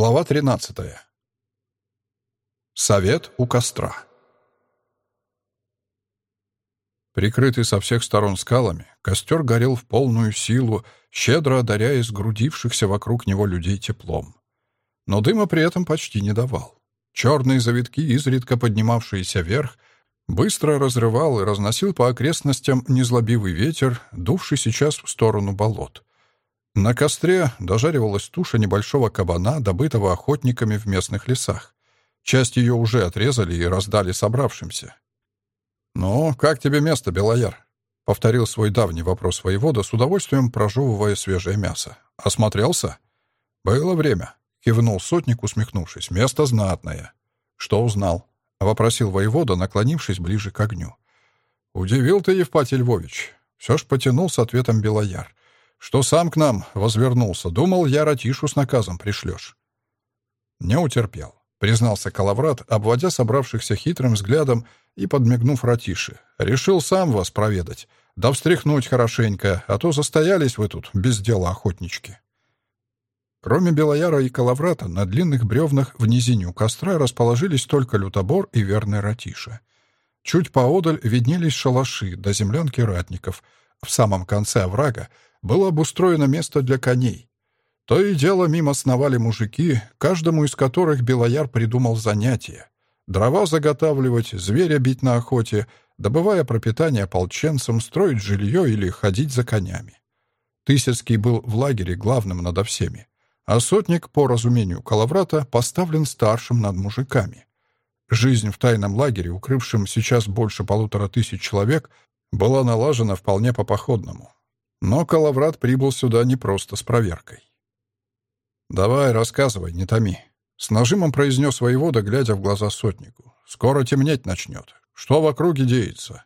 Глава 13. Совет у костра. Прикрытый со всех сторон скалами, костер горел в полную силу, щедро одаряя сгрудившихся вокруг него людей теплом. Но дыма при этом почти не давал. Черные завитки, изредка поднимавшиеся вверх, быстро разрывал и разносил по окрестностям незлобивый ветер, дувший сейчас в сторону болот — на костре дожаривалась туша небольшого кабана, добытого охотниками в местных лесах. Часть ее уже отрезали и раздали собравшимся. «Ну, как тебе место, Белояр?» — повторил свой давний вопрос воевода, с удовольствием прожевывая свежее мясо. «Осмотрелся?» «Было время», — кивнул сотник, усмехнувшись. «Место знатное». «Что узнал?» — вопросил воевода, наклонившись ближе к огню. «Удивил ты, Евпатий Львович». Все ж потянул с ответом Белояр что сам к нам возвернулся. Думал, я Ратишу с наказом пришлешь. Не утерпел, признался Калаврат, обводя собравшихся хитрым взглядом и подмигнув Ратише. Решил сам вас проведать, да встряхнуть хорошенько, а то застоялись вы тут без дела охотнички. Кроме Белояра и Калаврата, на длинных бревнах в низине у костра расположились только лютобор и верный Ратиша. Чуть поодаль виднелись шалаши до землянки ратников. В самом конце оврага было обустроено место для коней. То и дело мимо сновали мужики, каждому из которых Белояр придумал занятие. Дрова заготавливать, зверя бить на охоте, добывая пропитание ополченцам, строить жилье или ходить за конями. Тысяцкий был в лагере главным надо всеми, а сотник, по разумению Калаврата, поставлен старшим над мужиками. Жизнь в тайном лагере, укрывшем сейчас больше полутора тысяч человек, была налажена вполне по-походному. Но Калаврат прибыл сюда не просто с проверкой. «Давай, рассказывай, не томи», — с нажимом произнес воевода, глядя в глаза сотнику. «Скоро темнеть начнет. Что в округе деется?»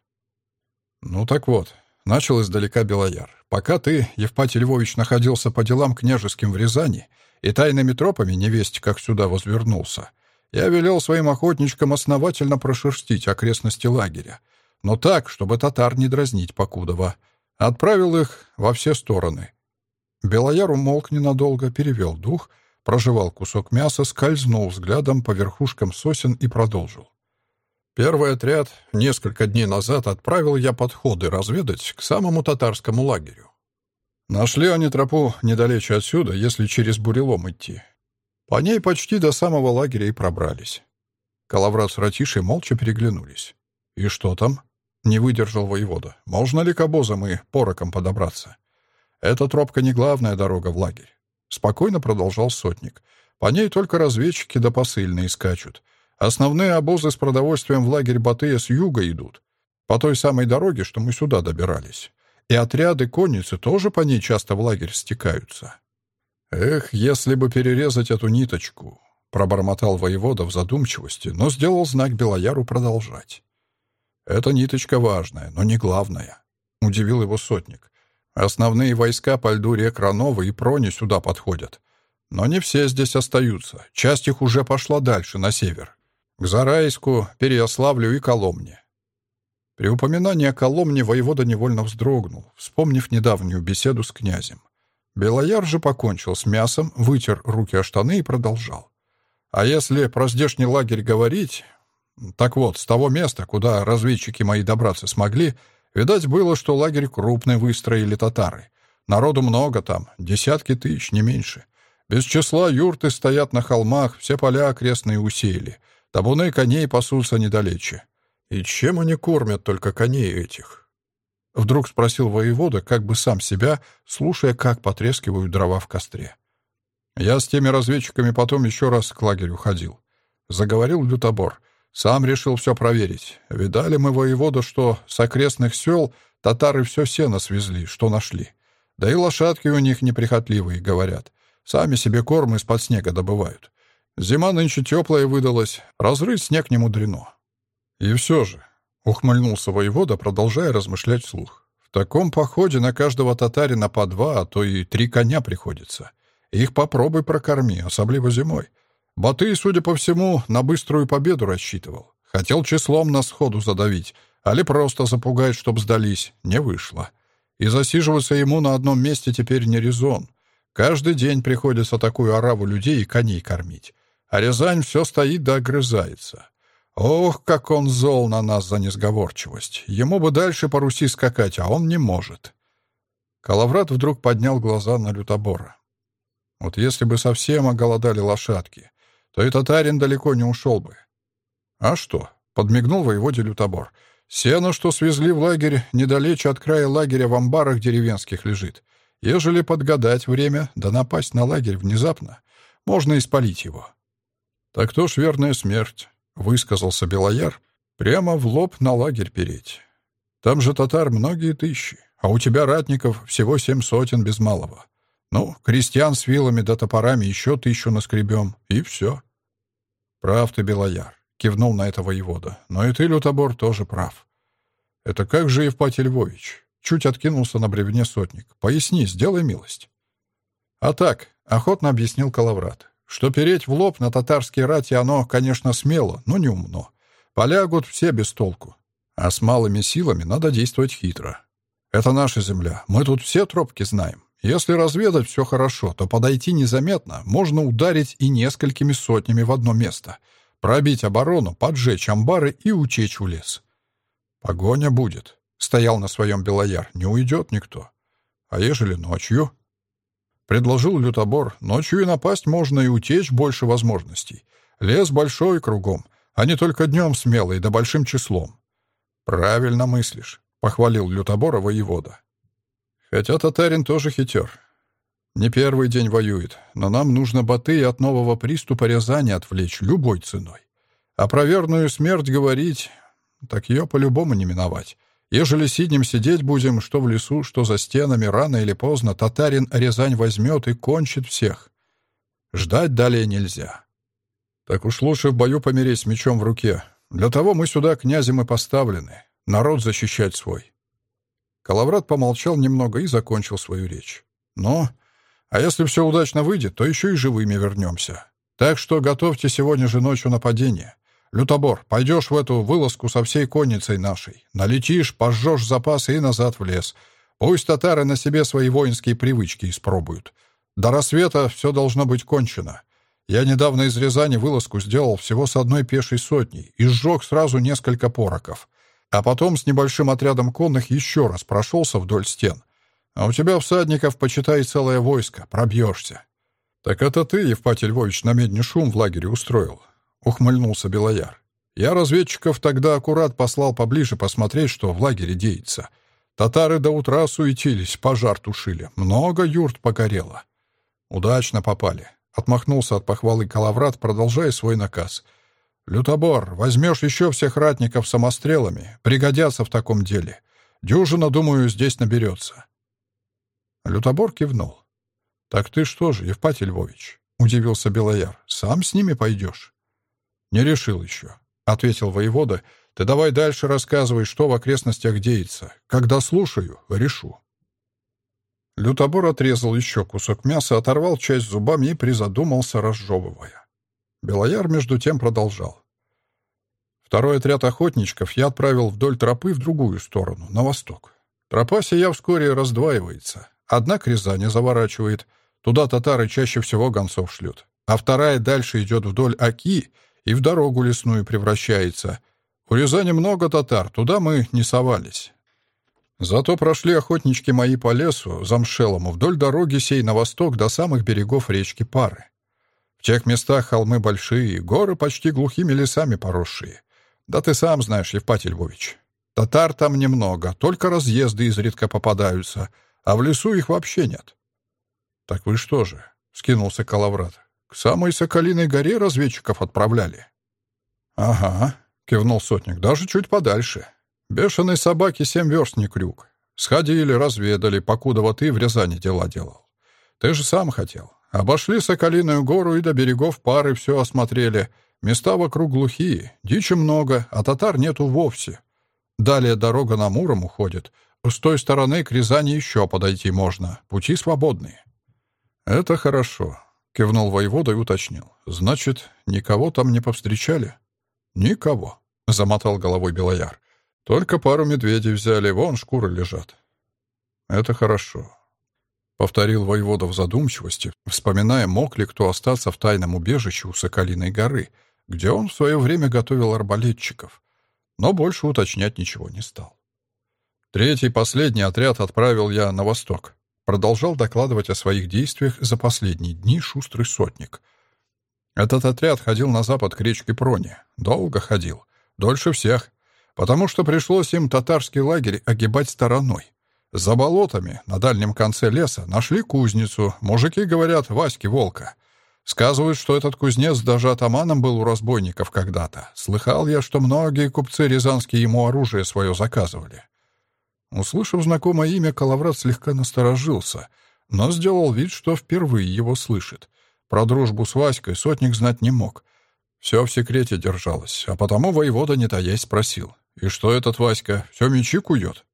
«Ну так вот», — начал издалека Белояр. «Пока ты, Евпатий Львович, находился по делам княжеским в Рязани и тайными тропами невесть как сюда возвернулся, я велел своим охотничкам основательно прошерстить окрестности лагеря, но так, чтобы татар не дразнить Покудова». Отправил их во все стороны. Белояр умолк ненадолго, перевел дух, прожевал кусок мяса, скользнул взглядом по верхушкам сосен и продолжил. Первый отряд несколько дней назад отправил я подходы разведать к самому татарскому лагерю. Нашли они тропу недалече отсюда, если через бурелом идти. По ней почти до самого лагеря и пробрались. Калаврат с Ратишей молча переглянулись. «И что там?» Не выдержал воевода. Можно ли к обозам и порокам подобраться? Эта тропка не главная дорога в лагерь. Спокойно продолжал сотник. По ней только разведчики да посыльные скачут. Основные обозы с продовольствием в лагерь Батыя с юга идут. По той самой дороге, что мы сюда добирались. И отряды конницы тоже по ней часто в лагерь стекаются. Эх, если бы перерезать эту ниточку, пробормотал воевода в задумчивости, но сделал знак Белояру продолжать. «Эта ниточка важная, но не главная», — удивил его сотник. «Основные войска по льду рек Ранова и Прони сюда подходят. Но не все здесь остаются. Часть их уже пошла дальше, на север. К Зарайску, Переяславлю и Коломне». При упоминании о Коломне воевода невольно вздрогнул, вспомнив недавнюю беседу с князем. Белояр же покончил с мясом, вытер руки о штаны и продолжал. А если про здешний лагерь говорить, так вот, с того места, куда разведчики мои добраться смогли, видать было, что лагерь крупный выстроили татары. Народу много там, десятки тысяч, не меньше. Без числа юрты стоят на холмах, все поля окрестные усеяли. Табуны коней пасутся недалече. И чем они кормят только коней этих? Вдруг спросил воевода, как бы сам себя, слушая, как потрескивают дрова в костре. Я с теми разведчиками потом еще раз к лагерю ходил. Заговорил лютобор — сам решил все проверить. Видали мы воевода, что с окрестных сел татары все сено свезли, что нашли. Да и лошадки у них неприхотливые, говорят. Сами себе корм из-под снега добывают. Зима нынче теплая выдалась, разрыть снег не мудрено. И все же, — ухмыльнулся воевода, продолжая размышлять вслух. В таком походе на каждого татарина по два, а то и три коня приходится. Их попробуй прокорми, особливо зимой. Батый, судя по всему, на быструю победу рассчитывал. Хотел числом на сходу задавить, али просто запугать, чтоб сдались. Не вышло. И засиживаться ему на одном месте теперь не резон. Каждый день приходится такую ораву людей и коней кормить. А Рязань все стоит да огрызается. Ох, как он зол на нас за несговорчивость. Ему бы дальше по Руси скакать, а он не может. Калаврат вдруг поднял глаза на лютобора. Вот если бы совсем оголодали лошадки, то и татарин далеко не ушел бы. А что? Подмигнул воеводе лютобор. Сено, что свезли в лагерь, недалече от края лагеря в амбарах деревенских лежит. Ежели подгадать время, да напасть на лагерь внезапно, можно испалить его. Так то ж верная смерть. — высказался Белояр, — «прямо в лоб на лагерь переть. Там же татар многие тысячи, а у тебя ратников всего семь сотен без малого. Ну, крестьян с вилами да топорами еще тысячу наскребем, и все». «Прав ты, Белояр», — кивнул на это воевода, — «но и ты, Лютобор, тоже прав». «Это как же Евпатий Львович?» Чуть откинулся на бревне сотник. «Поясни, сделай милость». «А так», — охотно объяснил Калаврат, что переть в лоб на татарские рати оно, конечно, смело, но не умно. Полягут все без толку. А с малыми силами надо действовать хитро. Это наша земля. Мы тут все тропки знаем. Если разведать все хорошо, то подойти незаметно можно ударить и несколькими сотнями в одно место. Пробить оборону, поджечь амбары и утечь в лес. Погоня будет. Стоял на своем Белояр. Не уйдет никто. А ежели ночью? Предложил лютобор. Ночью и напасть можно, и утечь больше возможностей. Лес большой кругом, а не только днем смелый, да большим числом. Правильно мыслишь, похвалил лютобора воевода. Хотя татарин тоже хитер. Не первый день воюет, но нам нужно Баты от нового приступа Рязани отвлечь любой ценой. А про верную смерть говорить, так ее по-любому не миновать. Ежели сиднем сидеть будем, что в лесу, что за стенами, рано или поздно татарин Рязань возьмет и кончит всех. Ждать далее нельзя. Так уж лучше в бою помереть с мечом в руке. Для того мы сюда князем и поставлены. Народ защищать свой. Калаврат помолчал немного и закончил свою речь. «Ну, а если все удачно выйдет, то еще и живыми вернемся. Так что готовьте сегодня же ночью нападение. «Лютобор, пойдешь в эту вылазку со всей конницей нашей. Налетишь, пожжешь запасы и назад в лес. Пусть татары на себе свои воинские привычки испробуют. До рассвета все должно быть кончено. Я недавно из Рязани вылазку сделал всего с одной пешей сотней и сжег сразу несколько пороков. А потом с небольшим отрядом конных еще раз прошелся вдоль стен. А у тебя всадников, почитай, целое войско. Пробьешься». «Так это ты, Евпатий Львович, на медне шум в лагере устроил. — ухмыльнулся Белояр. «Я разведчиков тогда аккурат послал поближе посмотреть, что в лагере деется. Татары до утра суетились, пожар тушили. Много юрт погорело. Удачно попали». Отмахнулся от похвалы Калаврат, продолжая свой наказ. «Лютобор, возьмешь еще всех ратников самострелами. Пригодятся в таком деле. Дюжина, думаю, здесь наберется». Лютобор кивнул. «Так ты что же, Евпатий Львович?» — удивился Белояр. «Сам с ними пойдешь?» «Не решил еще», — ответил воевода. «Ты давай дальше рассказывай, что в окрестностях деется. Когда слушаю, решу». Лютобор отрезал еще кусок мяса, оторвал часть зубами и призадумался, разжевывая. Белояр между тем продолжал. Второй отряд охотничков я отправил вдоль тропы в другую сторону, на восток. Тропа сия вскоре раздваивается. Одна к Рязани заворачивает. Туда татары чаще всего гонцов шлют. А вторая дальше идет вдоль Аки и в дорогу лесную превращается. У Рязани много татар, туда мы не совались. Зато прошли охотнички мои по лесу, замшелому, вдоль дороги сей на восток до самых берегов речки Пары. Тех местах холмы большие, горы почти глухими лесами поросшие. Да ты сам знаешь, Евпатий Львович. Татар там немного, только разъезды изредка попадаются, а в лесу их вообще нет. — Так вы что же? — скинулся Калаврат. К самой Соколиной горе разведчиков отправляли. «Ага», — кивнул сотник, — «даже чуть подальше. Бешеной собаки семь верст не крюк. Сходили, разведали, покуда вот ты в Рязани дела делал. Ты же сам хотел. Обошли Соколиную гору и до берегов пары все осмотрели. Места вокруг глухие, дичи много, а татар нету вовсе. Далее дорога на Муром уходит. С той стороны к Рязани еще подойти можно. Пути свободные». «Это хорошо. — кивнул воевода и уточнил. «Значит, никого там не повстречали?» «Никого», — замотал головой Белояр. «Только пару медведей взяли, вон шкуры лежат». «Это хорошо». — повторил воевода в задумчивости, вспоминая, мог ли кто остаться в тайном убежище у Соколиной горы, где он в свое время готовил арбалетчиков, но больше уточнять ничего не стал. Третий, последний отряд отправил я на восток. Продолжал докладывать о своих действиях за последние дни шустрый сотник. Этот отряд ходил на запад к речке Проне. Долго ходил. Дольше всех. Потому что пришлось им татарский лагерь огибать стороной. За болотами, на дальнем конце леса, нашли кузницу. Мужики говорят, Васьки Волка. Сказывают, что этот кузнец даже атаманом был у разбойников когда-то. Слыхал я, что многие купцы рязанские ему оружие свое заказывали. Услышав знакомое имя, Калаврат слегка насторожился, но сделал вид, что впервые его слышит. Про дружбу с Васькой сотник знать не мог. Все в секрете держалось, а потому воевода не таясь спросил. «И что этот Васька, все мечи кует?»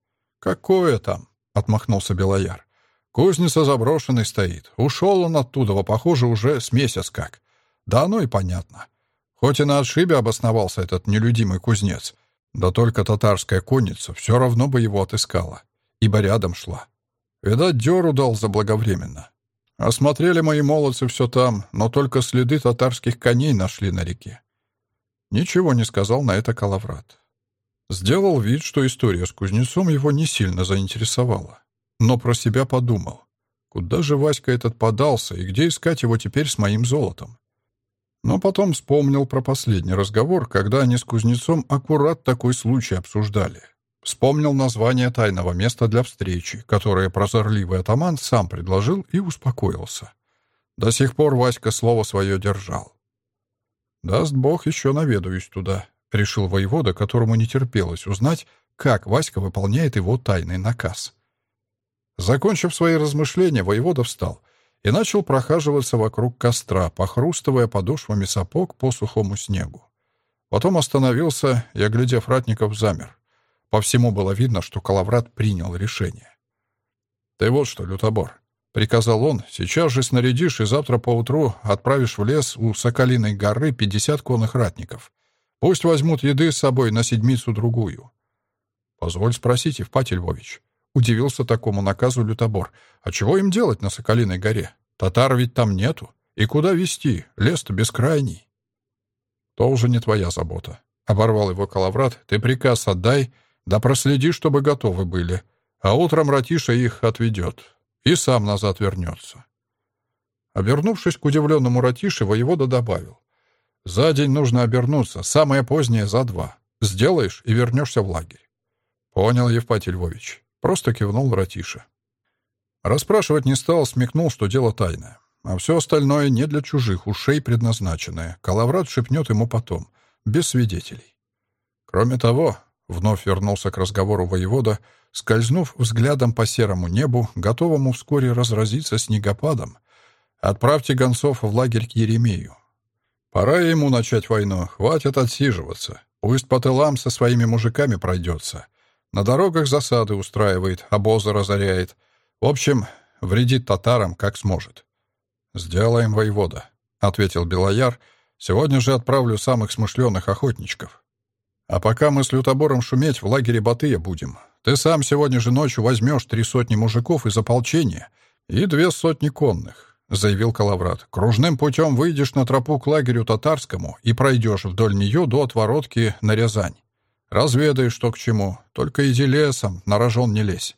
«Какое там?» — отмахнулся Белояр. «Кузница заброшенной стоит. Ушел он оттуда, похоже, уже с месяц как. Да оно и понятно. Хоть и на отшибе обосновался этот нелюдимый кузнец, да только татарская конница все равно бы его отыскала, ибо рядом шла. Видать, дёру дал заблаговременно. Осмотрели мои молодцы все там, но только следы татарских коней нашли на реке. Ничего не сказал на это Калаврат. Сделал вид, что история с кузнецом его не сильно заинтересовала. Но про себя подумал. Куда же Васька этот подался, и где искать его теперь с моим золотом? Но потом вспомнил про последний разговор, когда они с кузнецом аккурат такой случай обсуждали. Вспомнил название тайного места для встречи, которое прозорливый атаман сам предложил и успокоился. До сих пор Васька слово свое держал. «Даст Бог, еще наведаюсь туда», — решил воевода, которому не терпелось узнать, как Васька выполняет его тайный наказ. Закончив свои размышления, воевода встал — и начал прохаживаться вокруг костра, похрустывая подошвами сапог по сухому снегу. Потом остановился и, оглядев ратников, замер. По всему было видно, что Калаврат принял решение. «Ты вот что, лютобор», — приказал он, — «сейчас же снарядишь и завтра поутру отправишь в лес у Соколиной горы пятьдесят конных ратников. Пусть возьмут еды с собой на седмицу-другую». «Позволь спросить, Евпатий Львович», — удивился такому наказу лютобор. «А чего им делать на Соколиной горе? Татар ведь там нету. И куда везти? Лес-то бескрайний». «То уже не твоя забота», — оборвал его Калаврат. «Ты приказ отдай, да проследи, чтобы готовы были. А утром Ратиша их отведет и сам назад вернется». Обернувшись к удивленному Ратише, воевода добавил. «За день нужно обернуться, самое позднее — за два. Сделаешь и вернешься в лагерь». «Понял, Евпатий Львович. Просто кивнул Ратиша. Расспрашивать не стал, смекнул, что дело тайное. А все остальное не для чужих ушей предназначенное. Калаврат шепнет ему потом, без свидетелей. Кроме того, вновь вернулся к разговору воевода, скользнув взглядом по серому небу, готовому вскоре разразиться снегопадом, отправьте гонцов в лагерь к Еремею. Пора ему начать войну, хватит отсиживаться. Пусть по тылам со своими мужиками пройдется. На дорогах засады устраивает, обозы разоряет. В общем, вредит татарам, как сможет. «Сделаем, воевода», — ответил Белояр. «Сегодня же отправлю самых смышленых охотничков. А пока мы с лютобором шуметь в лагере Батыя будем, ты сам сегодня же ночью возьмешь три сотни мужиков из ополчения и две сотни конных», — заявил Калаврат. «Кружным путем выйдешь на тропу к лагерю татарскому и пройдешь вдоль нее до отворотки на Рязань. Разведай, что к чему. Только иди лесом, на рожон не лезь.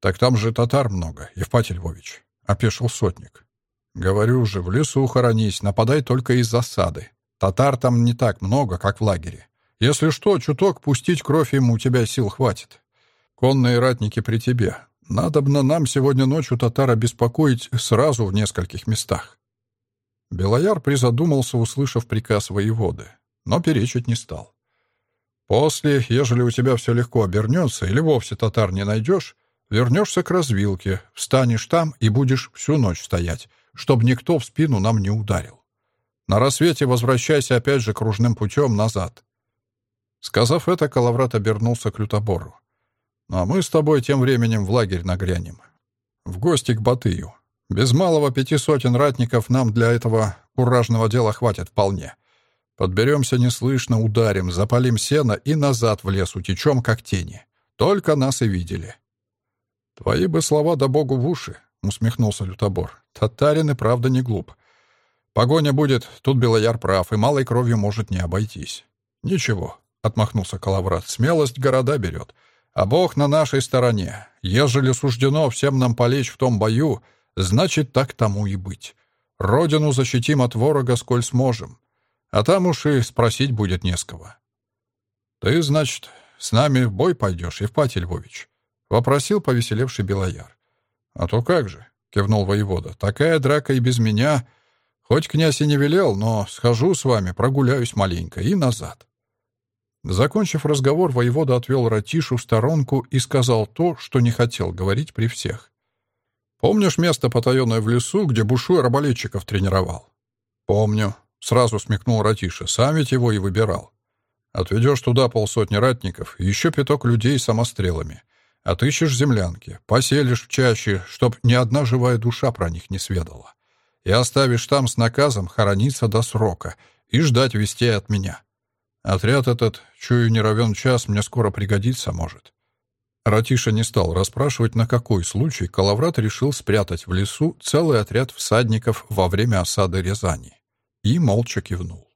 Так там же татар много, Евпатий Львович, — опешил сотник. Говорю же, в лесу хоронись, нападай только из засады. Татар там не так много, как в лагере. Если что, чуток пустить кровь ему у тебя сил хватит. Конные ратники при тебе. Надобно нам сегодня ночью татара беспокоить сразу в нескольких местах. Белояр призадумался, услышав приказ воеводы, но перечить не стал. После, ежели у тебя все легко обернется или вовсе татар не найдешь, вернешься к развилке, встанешь там и будешь всю ночь стоять, чтобы никто в спину нам не ударил. На рассвете возвращайся опять же кружным путем назад. Сказав это, Калаврат обернулся к лютобору. «Ну, а мы с тобой тем временем в лагерь нагрянем. В гости к Батыю. Без малого пяти сотен ратников нам для этого куражного дела хватит вполне. Подберемся неслышно, ударим, запалим сено и назад в лес утечем, как тени. Только нас и видели. Твои бы слова да богу в уши, — усмехнулся Лютобор. «Татарин и правда не глуп. Погоня будет, тут Белояр прав, и малой кровью может не обойтись». «Ничего», — отмахнулся Калаврат, — «смелость города берет. А Бог на нашей стороне. Ежели суждено всем нам полечь в том бою, значит, так тому и быть. Родину защитим от ворога, сколь сможем. А там уж и спросить будет не с кого». «Ты, значит, с нами в бой пойдешь, Евпатий Львович?» — вопросил повеселевший Белояр. «А то как же», — кивнул воевода, — «такая драка и без меня. Хоть князь и не велел, но схожу с вами, прогуляюсь маленько и назад». Закончив разговор, воевода отвел Ратишу в сторонку и сказал то, что не хотел говорить при всех. «Помнишь место потаенное в лесу, где Бушуй арбалетчиков тренировал?» «Помню», — сразу смекнул Ратиша, — «сам ведь его и выбирал. Отведешь туда полсотни ратников, еще пяток людей самострелами. Отыщешь землянки, поселишь в чаще, чтоб ни одна живая душа про них не сведала. И оставишь там с наказом хорониться до срока и ждать вестей от меня. Отряд этот, чую, не равен час, мне скоро пригодится может». Ратиша не стал расспрашивать, на какой случай Калаврат решил спрятать в лесу целый отряд всадников во время осады Рязани. И молча кивнул.